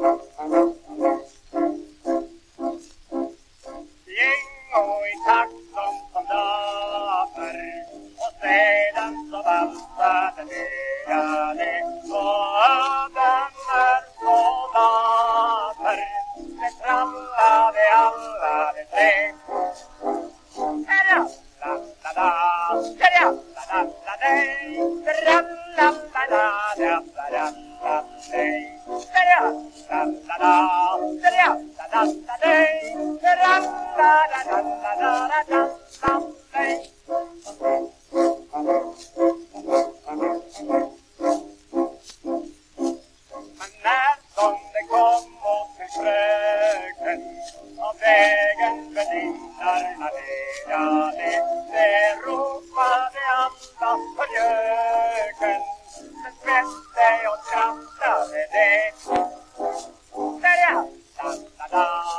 Det trallade alla de tre. Tra-la-la-la,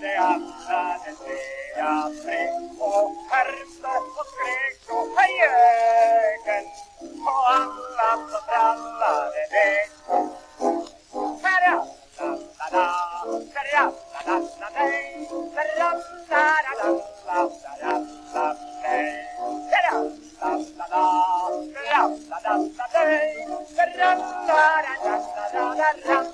det alla den tre och skärpte och skrek så höjken på alla som trallade det. La